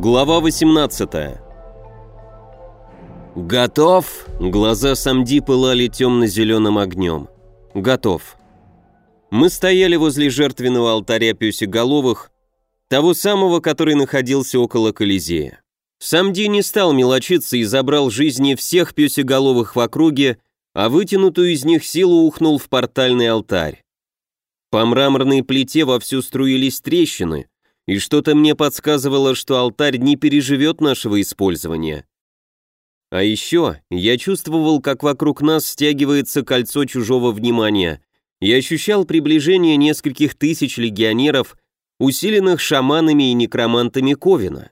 Глава 18 «Готов?» Глаза Самди пылали темно-зеленым огнем. «Готов». Мы стояли возле жертвенного алтаря пёсеголовых, того самого, который находился около Колизея. Самди не стал мелочиться и забрал жизни всех пёсеголовых в округе, а вытянутую из них силу ухнул в портальный алтарь. По мраморной плите вовсю струились трещины, и что-то мне подсказывало, что алтарь не переживет нашего использования. А еще я чувствовал, как вокруг нас стягивается кольцо чужого внимания, и ощущал приближение нескольких тысяч легионеров, усиленных шаманами и некромантами Ковина.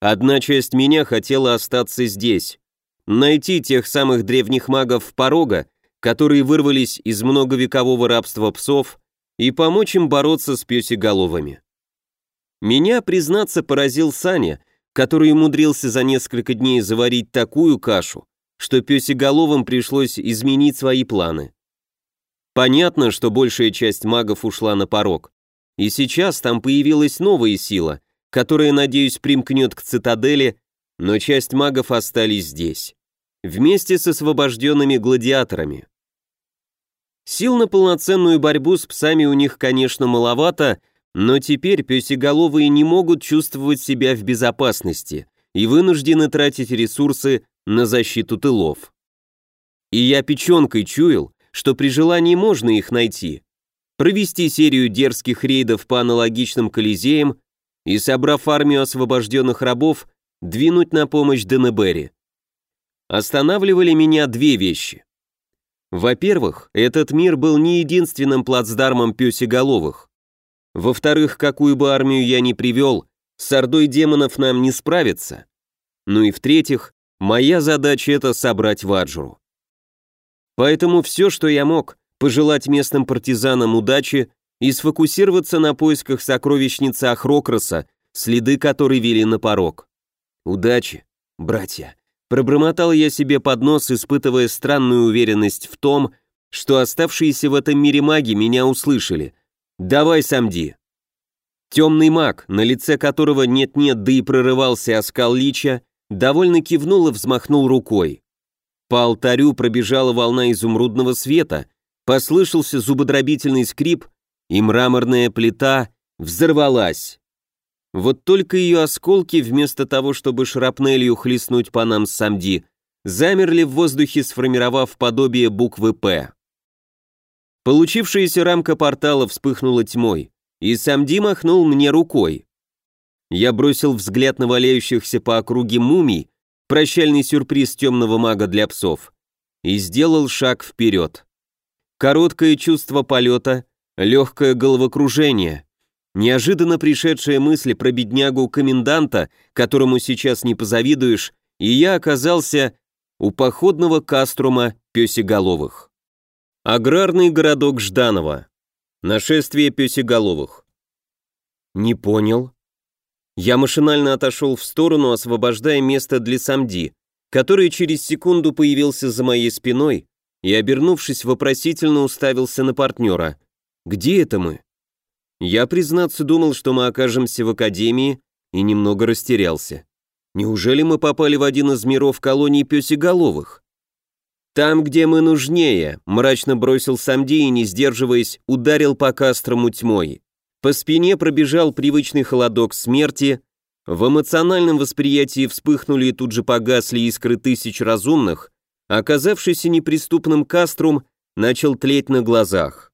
Одна часть меня хотела остаться здесь, найти тех самых древних магов порога, которые вырвались из многовекового рабства псов, и помочь им бороться с пёсеголовыми. Меня, признаться, поразил Саня, который умудрился за несколько дней заварить такую кашу, что пёсеголовым пришлось изменить свои планы. Понятно, что большая часть магов ушла на порог, и сейчас там появилась новая сила, которая, надеюсь, примкнет к цитадели, но часть магов остались здесь, вместе с освобожденными гладиаторами. Сил на полноценную борьбу с псами у них, конечно, маловато, но теперь пёсеголовые не могут чувствовать себя в безопасности и вынуждены тратить ресурсы на защиту тылов. И я печенкой чуял, что при желании можно их найти, провести серию дерзких рейдов по аналогичным колизеям и, собрав армию освобожденных рабов, двинуть на помощь Денебери. Останавливали меня две вещи. Во-первых, этот мир был не единственным плацдармом пёсеголовых. Во-вторых, какую бы армию я ни привел, с ордой демонов нам не справиться. Ну и в-третьих, моя задача это собрать Ваджру. Поэтому все, что я мог, пожелать местным партизанам удачи и сфокусироваться на поисках сокровищницы Ахрокроса, следы которой вели на порог. Удачи, братья. Пробормотал я себе под нос, испытывая странную уверенность в том, что оставшиеся в этом мире маги меня услышали – «Давай, Самди!» Темный маг, на лице которого нет-нет, да и прорывался оскал лича, довольно кивнул и взмахнул рукой. По алтарю пробежала волна изумрудного света, послышался зубодробительный скрип, и мраморная плита взорвалась. Вот только ее осколки, вместо того, чтобы шрапнелью хлестнуть по нам с Самди, замерли в воздухе, сформировав подобие буквы «П». Получившаяся рамка портала вспыхнула тьмой, и сам Ди махнул мне рукой. Я бросил взгляд на валяющихся по округе мумий, прощальный сюрприз темного мага для псов, и сделал шаг вперед. Короткое чувство полета, легкое головокружение, неожиданно пришедшая мысль про беднягу коменданта, которому сейчас не позавидуешь, и я оказался у походного каструма пёсеголовых. Аграрный городок Жданово. Нашествие пёсеголовых. Не понял. Я машинально отошел в сторону, освобождая место для Самди, который через секунду появился за моей спиной и, обернувшись, вопросительно уставился на партнера. «Где это мы?» Я, признаться, думал, что мы окажемся в академии, и немного растерялся. Неужели мы попали в один из миров колонии пёсеголовых? «Там, где мы нужнее», — мрачно бросил Самди и, не сдерживаясь, ударил по кастрому тьмой. По спине пробежал привычный холодок смерти, в эмоциональном восприятии вспыхнули и тут же погасли искры тысяч разумных, оказавшийся неприступным каструм начал тлеть на глазах.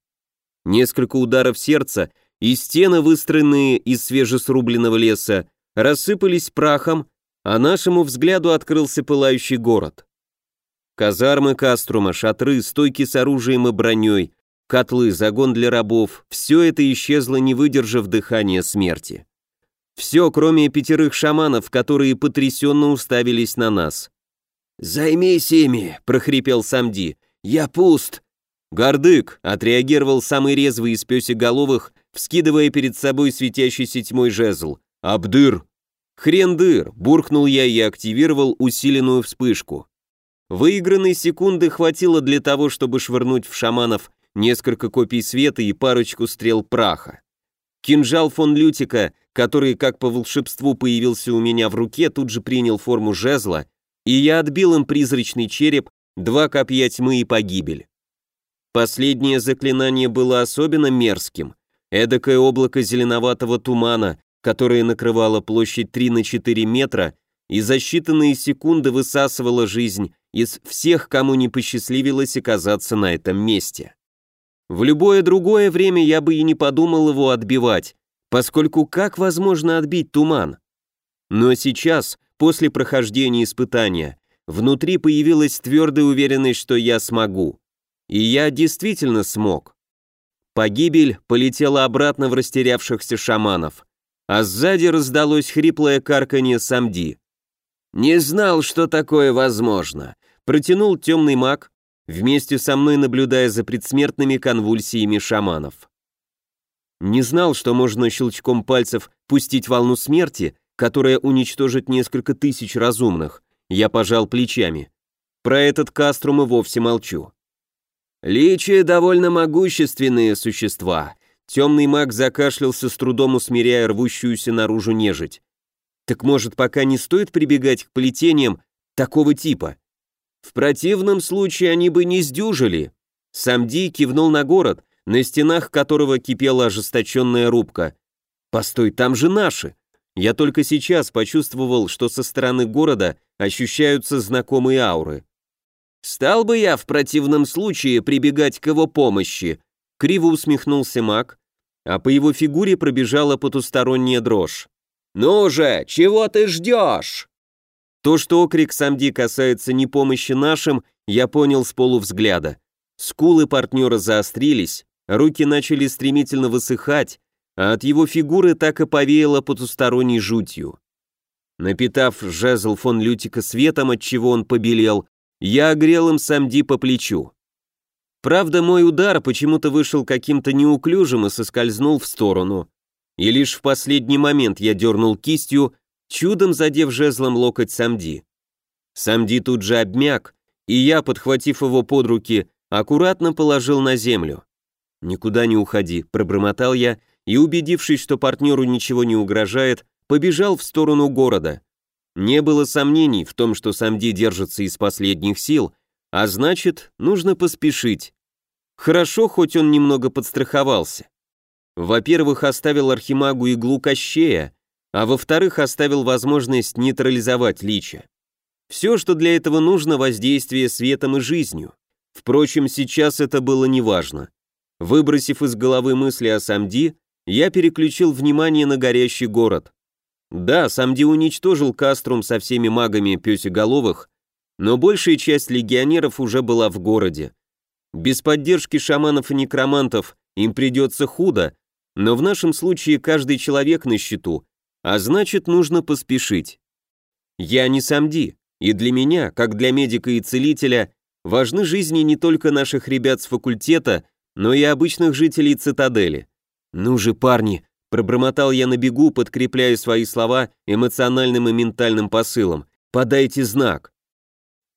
Несколько ударов сердца, и стены, выстроенные из свежесрубленного леса, рассыпались прахом, а нашему взгляду открылся пылающий город. Казармы Каструма, шатры, стойки с оружием и броней, котлы, загон для рабов – все это исчезло, не выдержав дыхания смерти. Все, кроме пятерых шаманов, которые потрясенно уставились на нас. «Займись ими!» – прохрипел Самди. «Я пуст!» «Гордык!» – отреагировал самый резвый из пёсеголовых, вскидывая перед собой светящийся тьмой жезл. «Абдыр!» «Хрен-дыр!» – буркнул я и активировал усиленную вспышку. Выигранной секунды хватило для того, чтобы швырнуть в шаманов несколько копий света и парочку стрел праха. Кинжал фон Лютика, который, как по волшебству, появился у меня в руке, тут же принял форму жезла, и я отбил им призрачный череп, два копья тьмы и погибель. Последнее заклинание было особенно мерзким. Эдакое облако зеленоватого тумана, которое накрывало площадь 3 на 4 метра и за считанные секунды высасывало жизнь из всех, кому не посчастливилось оказаться на этом месте. В любое другое время я бы и не подумал его отбивать, поскольку как возможно отбить туман? Но сейчас, после прохождения испытания, внутри появилась твердая уверенность, что я смогу. И я действительно смог. Погибель полетела обратно в растерявшихся шаманов, а сзади раздалось хриплое карканье самди. «Не знал, что такое возможно», — протянул темный маг, вместе со мной наблюдая за предсмертными конвульсиями шаманов. Не знал, что можно щелчком пальцев пустить волну смерти, которая уничтожит несколько тысяч разумных. Я пожал плечами. Про этот каструм и вовсе молчу. Личи довольно могущественные существа. Темный маг закашлялся с трудом усмиряя рвущуюся наружу нежить. Так может, пока не стоит прибегать к плетениям такого типа? В противном случае они бы не сдюжили. Самди кивнул на город, на стенах которого кипела ожесточенная рубка. «Постой, там же наши!» Я только сейчас почувствовал, что со стороны города ощущаются знакомые ауры. «Стал бы я в противном случае прибегать к его помощи», криво усмехнулся маг, а по его фигуре пробежала потусторонняя дрожь. «Ну же, чего ты ждешь?» То, что окрик Самди касается не помощи нашим, я понял с полувзгляда. Скулы партнера заострились, руки начали стремительно высыхать, а от его фигуры так и повеяло потусторонней жутью. Напитав жезл фон Лютика светом, от чего он побелел, я огрел им Самди по плечу. Правда, мой удар почему-то вышел каким-то неуклюжим и соскользнул в сторону. И лишь в последний момент я дернул кистью, чудом задев жезлом локоть Самди. Самди тут же обмяк, и я, подхватив его под руки, аккуратно положил на землю. «Никуда не уходи», — пробормотал я, и, убедившись, что партнеру ничего не угрожает, побежал в сторону города. Не было сомнений в том, что Самди держится из последних сил, а значит, нужно поспешить. Хорошо, хоть он немного подстраховался. Во-первых, оставил Архимагу иглу Кощея, а во-вторых, оставил возможность нейтрализовать лича. Все, что для этого нужно, воздействие светом и жизнью. Впрочем, сейчас это было неважно. Выбросив из головы мысли о Самди, я переключил внимание на горящий город. Да, Самди уничтожил Каструм со всеми магами пёсеголовых, но большая часть легионеров уже была в городе. Без поддержки шаманов и некромантов им придется худо, но в нашем случае каждый человек на счету, а значит нужно поспешить. Я не Самди, и для меня, как для медика и целителя, важны жизни не только наших ребят с факультета, но и обычных жителей цитадели. Ну же, парни, пробормотал я на бегу, подкрепляя свои слова эмоциональным и ментальным посылом. Подайте знак.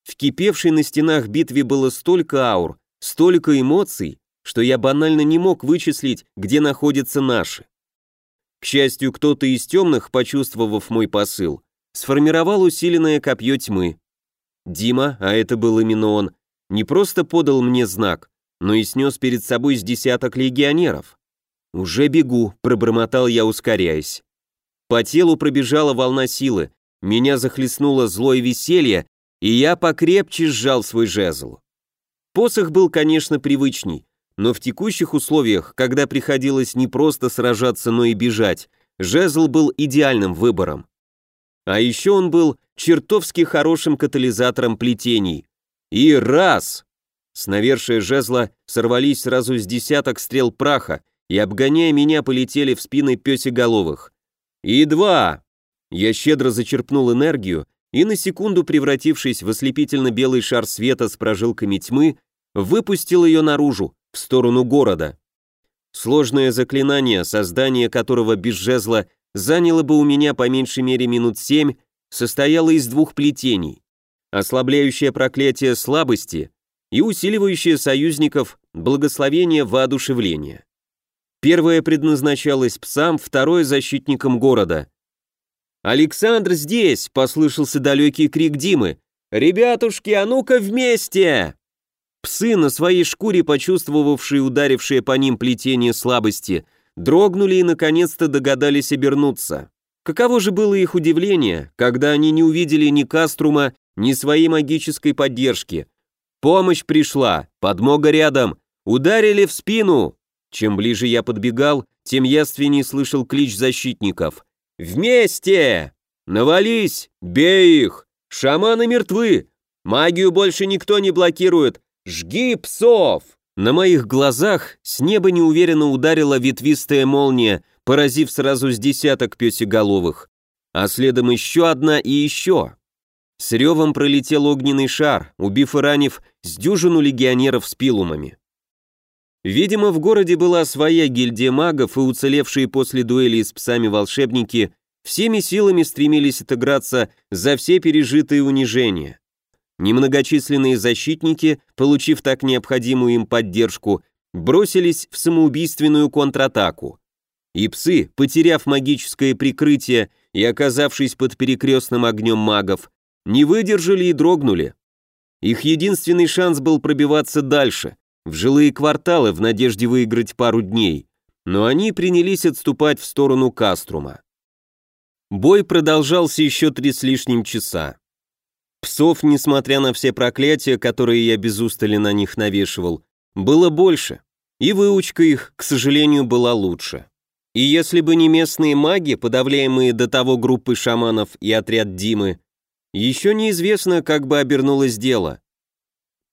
В кипевшей на стенах битве было столько аур, столько эмоций, что я банально не мог вычислить, где находятся наши. К счастью, кто-то из темных, почувствовав мой посыл, сформировал усиленное копье тьмы. Дима, а это был именно он, не просто подал мне знак, но и снес перед собой с десяток легионеров. «Уже бегу», — пробормотал я, ускоряясь. По телу пробежала волна силы, меня захлестнуло злое веселье, и я покрепче сжал свой жезл. Посох был, конечно, привычней, но в текущих условиях, когда приходилось не просто сражаться, но и бежать, жезл был идеальным выбором. А еще он был чертовски хорошим катализатором плетений. И раз! С навершия жезла сорвались сразу с десяток стрел праха, и, обгоняя меня, полетели в спины пёсеголовых. И два! Я щедро зачерпнул энергию, и на секунду, превратившись в ослепительно-белый шар света с прожилками тьмы, выпустил ее наружу, в сторону города. Сложное заклинание, создание которого без жезла заняло бы у меня по меньшей мере минут семь, состояло из двух плетений. Ослабляющее проклятие слабости и усиливающее союзников благословение воодушевления. Первое предназначалось псам, второе — защитникам города. «Александр здесь!» — послышался далекий крик Димы. «Ребятушки, а ну-ка вместе!» Псы, на своей шкуре почувствовавшие ударившее по ним плетение слабости, дрогнули и наконец-то догадались обернуться. Каково же было их удивление, когда они не увидели ни Каструма, ни своей магической поддержки. Помощь пришла, подмога рядом, ударили в спину. Чем ближе я подбегал, тем яственнее слышал клич защитников. «Вместе! Навались! Бей их! Шаманы мертвы! Магию больше никто не блокирует! Жги псов!» На моих глазах с неба неуверенно ударила ветвистая молния, поразив сразу с десяток песеголовых, а следом еще одна и еще. С ревом пролетел огненный шар, убив и ранив с дюжину легионеров с пилумами. Видимо, в городе была своя гильдия магов, и уцелевшие после дуэли с псами волшебники всеми силами стремились отыграться за все пережитые унижения. Немногочисленные защитники, получив так необходимую им поддержку, бросились в самоубийственную контратаку. И псы, потеряв магическое прикрытие и оказавшись под перекрестным огнем магов, не выдержали и дрогнули. Их единственный шанс был пробиваться дальше, в жилые кварталы в надежде выиграть пару дней, но они принялись отступать в сторону Каструма. Бой продолжался еще три с лишним часа. Псов, несмотря на все проклятия, которые я без устали на них навешивал, было больше, и выучка их, к сожалению, была лучше. И если бы не местные маги, подавляемые до того группы шаманов и отряд Димы, еще неизвестно, как бы обернулось дело.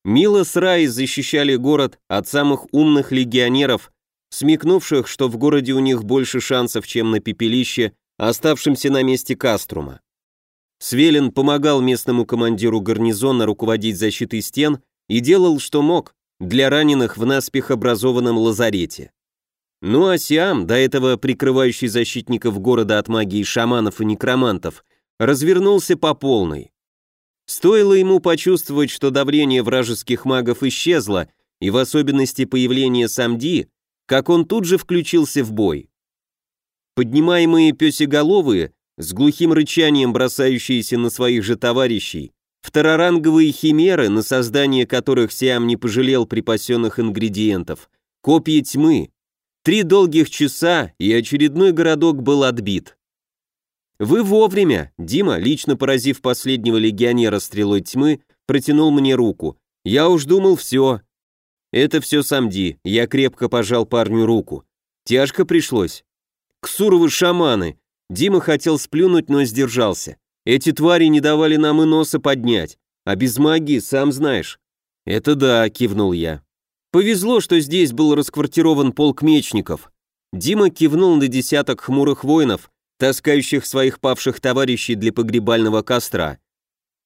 Мила с Рай защищали город от самых умных легионеров, смекнувших, что в городе у них больше шансов, чем на пепелище, оставшемся на месте Каструма. Свелин помогал местному командиру гарнизона руководить защитой стен и делал, что мог, для раненых в наспех образованном лазарете. Ну а Сиам, до этого прикрывающий защитников города от магии шаманов и некромантов, развернулся по полной. Стоило ему почувствовать, что давление вражеских магов исчезло, и в особенности появление Самди, как он тут же включился в бой. Поднимаемые песеголовые, с глухим рычанием бросающиеся на своих же товарищей, второранговые химеры, на создание которых Сиам не пожалел припасенных ингредиентов, копья тьмы. Три долгих часа, и очередной городок был отбит. «Вы вовремя!» Дима, лично поразив последнего легионера стрелой тьмы, протянул мне руку. «Я уж думал, все». «Это все сам Ди», я крепко пожал парню руку. «Тяжко пришлось». «Ксуровы шаманы!» Дима хотел сплюнуть, но сдержался. «Эти твари не давали нам и носа поднять, а без магии, сам знаешь». «Это да», — кивнул я. «Повезло, что здесь был расквартирован полк мечников». Дима кивнул на десяток хмурых воинов, таскающих своих павших товарищей для погребального костра.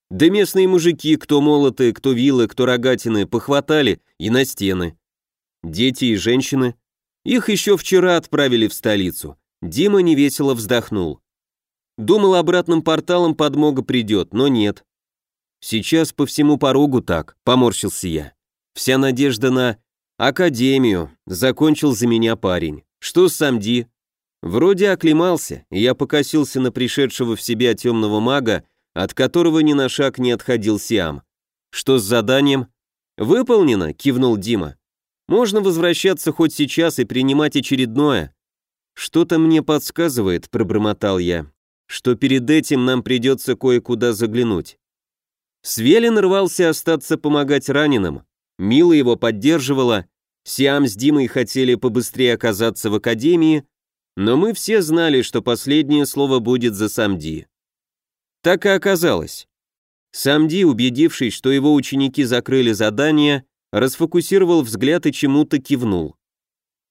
Да местные мужики, кто молоты, кто вилы, кто рогатины, похватали и на стены. Дети и женщины. Их еще вчера отправили в столицу. Дима невесело вздохнул. Думал, обратным порталом подмога придет, но нет. Сейчас по всему порогу так, поморщился я. Вся надежда на академию, закончил за меня парень. Что с Самди? Вроде оклемался, и я покосился на пришедшего в себя темного мага, от которого ни на шаг не отходил Сиам. «Что с заданием?» «Выполнено», — кивнул Дима. «Можно возвращаться хоть сейчас и принимать очередное». «Что-то мне подсказывает», — пробормотал я, «что перед этим нам придется кое-куда заглянуть». Свелин рвался остаться помогать раненым. Мила его поддерживала, Сиам с Димой хотели побыстрее оказаться в академии, но мы все знали, что последнее слово будет за Самди. Так и оказалось. Самди, убедившись, что его ученики закрыли задание, расфокусировал взгляд и чему-то кивнул.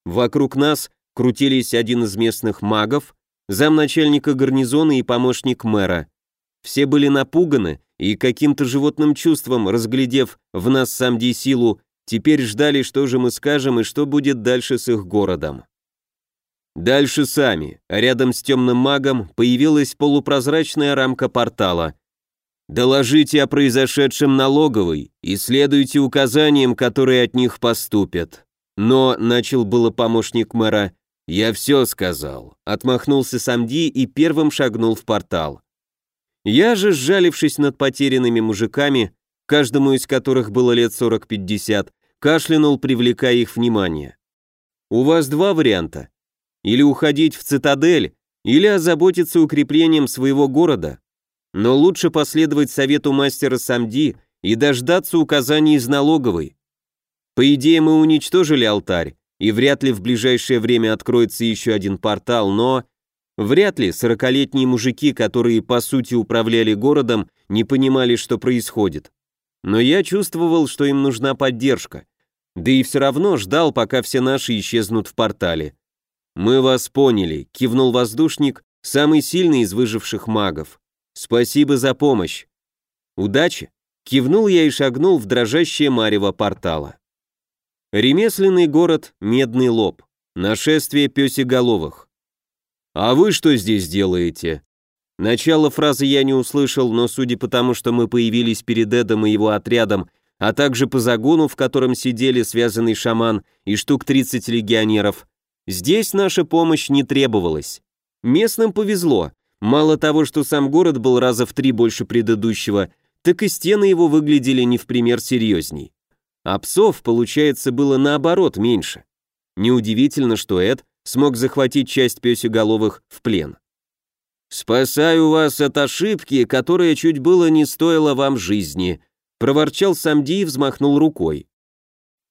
Вокруг нас крутились один из местных магов, замначальника гарнизона и помощник мэра. Все были напуганы и каким-то животным чувством, разглядев в нас Самди силу, теперь ждали, что же мы скажем и что будет дальше с их городом. Дальше сами. Рядом с темным магом появилась полупрозрачная рамка портала. Доложите о произошедшем налоговой и следуйте указаниям, которые от них поступят. Но, начал было помощник мэра, «Я все сказал», — отмахнулся Самди и первым шагнул в портал. Я же, сжалившись над потерянными мужиками, каждому из которых было лет 40-50, кашлянул, привлекая их внимание. «У вас два варианта. Или уходить в цитадель, или озаботиться укреплением своего города. Но лучше последовать совету мастера Самди и дождаться указаний из налоговой. По идее, мы уничтожили алтарь, и вряд ли в ближайшее время откроется еще один портал, но... Вряд ли сорокалетние мужики, которые по сути управляли городом, не понимали, что происходит. Но я чувствовал, что им нужна поддержка. Да и все равно ждал, пока все наши исчезнут в портале. «Мы вас поняли», — кивнул воздушник, самый сильный из выживших магов. «Спасибо за помощь». «Удачи», — кивнул я и шагнул в дрожащее марево портала. Ремесленный город Медный Лоб. Нашествие пёсеголовых. «А вы что здесь делаете?» Начало фразы я не услышал, но судя по тому, что мы появились перед Эдом и его отрядом, а также по загону, в котором сидели связанный шаман и штук 30 легионеров, здесь наша помощь не требовалась. Местным повезло. Мало того, что сам город был раза в три больше предыдущего, так и стены его выглядели не в пример серьезней. А псов, получается, было наоборот меньше. Неудивительно, что Эд смог захватить часть пёсеголовых в плен. «Спасаю вас от ошибки, которая чуть было не стоила вам жизни», проворчал Самди и взмахнул рукой.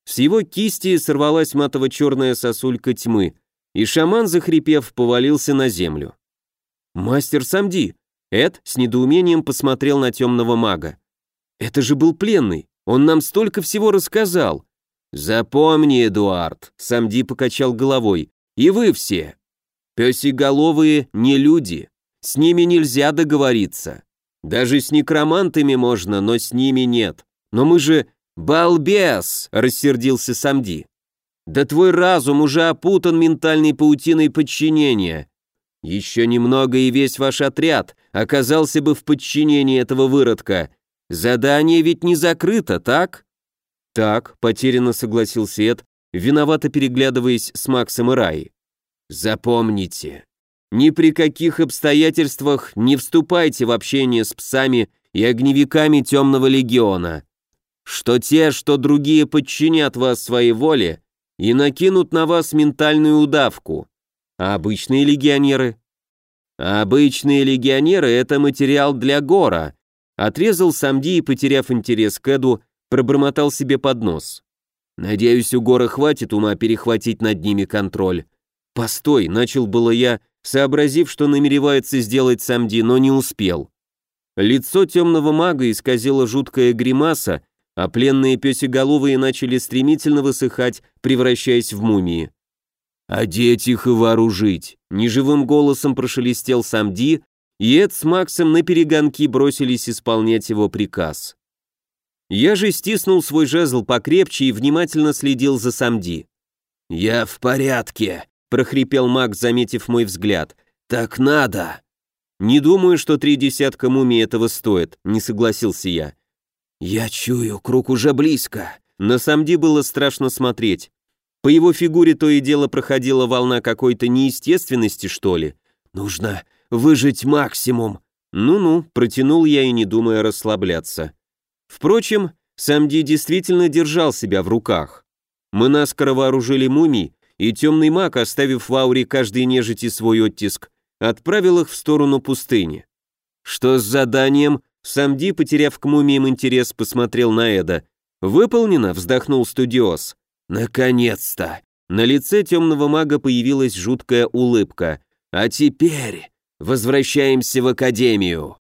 С его кисти сорвалась матово-черная сосулька тьмы, и шаман, захрипев, повалился на землю. «Мастер Самди!» Эд с недоумением посмотрел на темного мага. «Это же был пленный!» Он нам столько всего рассказал. Запомни, Эдуард, Самди покачал головой. И вы все. Пёсиголовые не люди. С ними нельзя договориться. Даже с некромантами можно, но с ними нет. Но мы же... «Балбес!» — рассердился Самди. «Да твой разум уже опутан ментальной паутиной подчинения. Еще немного и весь ваш отряд оказался бы в подчинении этого выродка, Задание ведь не закрыто, так? Так, потерянно согласился Эд, виновато переглядываясь с Максом и Раей. Запомните, ни при каких обстоятельствах не вступайте в общение с псами и огневиками Темного Легиона. Что те, что другие подчинят вас своей воле и накинут на вас ментальную удавку. А обычные легионеры? А обычные легионеры — это материал для гора, Отрезал Самди и, потеряв интерес к Эду, пробормотал себе под нос. «Надеюсь, у Гора хватит ума перехватить над ними контроль». «Постой», — начал было я, сообразив, что намеревается сделать Самди, но не успел. Лицо темного мага исказило жуткая гримаса, а пленные песеголовые начали стремительно высыхать, превращаясь в мумии. «Одеть их и вооружить!» — неживым голосом прошелестел Самди, и Эд с Максом на перегонки бросились исполнять его приказ. Я же стиснул свой жезл покрепче и внимательно следил за Самди. «Я в порядке», — прохрипел Макс, заметив мой взгляд. «Так надо». «Не думаю, что три десятка мумий этого стоит», — не согласился я. «Я чую, круг уже близко». На Самди было страшно смотреть. По его фигуре то и дело проходила волна какой-то неестественности, что ли. «Нужно выжить максимум. Ну-ну, протянул я и не думая расслабляться. Впрочем, Самди действительно держал себя в руках. Мы наскоро вооружили мумий, и темный маг, оставив в ауре каждой нежити свой оттиск, отправил их в сторону пустыни. Что с заданием? Самди, потеряв к мумиям интерес, посмотрел на Эда. «Выполнено», — вздохнул студиос. «Наконец-то!» На лице темного мага появилась жуткая улыбка. «А теперь...» Возвращаемся в академию.